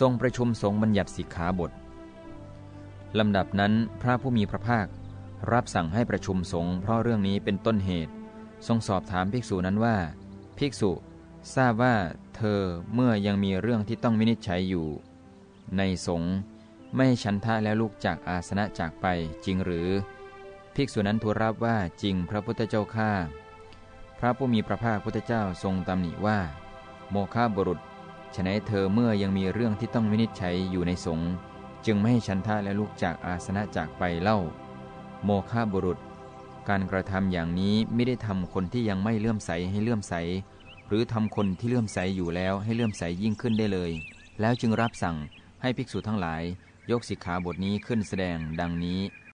ทรงประชุมสงฆ์บัญญัติสิกขาบทลำดับนั้นพระผู้มีพระภาครับสั่งให้ประชุมสงฆ์เพราะเรื่องนี้เป็นต้นเหตุ ทรงสอบถามภิกษุนั้นว่า ภิกษุทราบว่าเธอเมื่อยังมีเรื่องที่ต้องวินิจฉัยอยู่ ในสงฆ์ไม่ชันทะแล้วลุกจากอาสนะจากไปจริงหรือ ภิกษุนั้นทูลรับว่าจริงพระพุทธเจ้าข้าพระผู้มีพระภาคพุทธเจ้าทรงตำหนิว่า โมฆะบุรุษ ฉนัยเธอเมื่อยังมีเรื่องที่ต้องวินิจฉัยอยู่ในสงฆ์จึงไม่ให้ชันทะและลุกจากอาสนะจากไปเล่า โมฆะบุรุษ การกระทำอย่างนี้ไม่ได้ทำคนที่ยังไม่เลื่อมใสให้เลื่อมใส หรือทำคนที่เลื่อมใสอยู่แล้วให้เลื่อมใสยิ่งขึ้นได้เลย แล้วจึงรับสั่งให้ภิกษุทั้งหลาย ยกสิกขาบทนี้ขึ้นแสดงดังนี้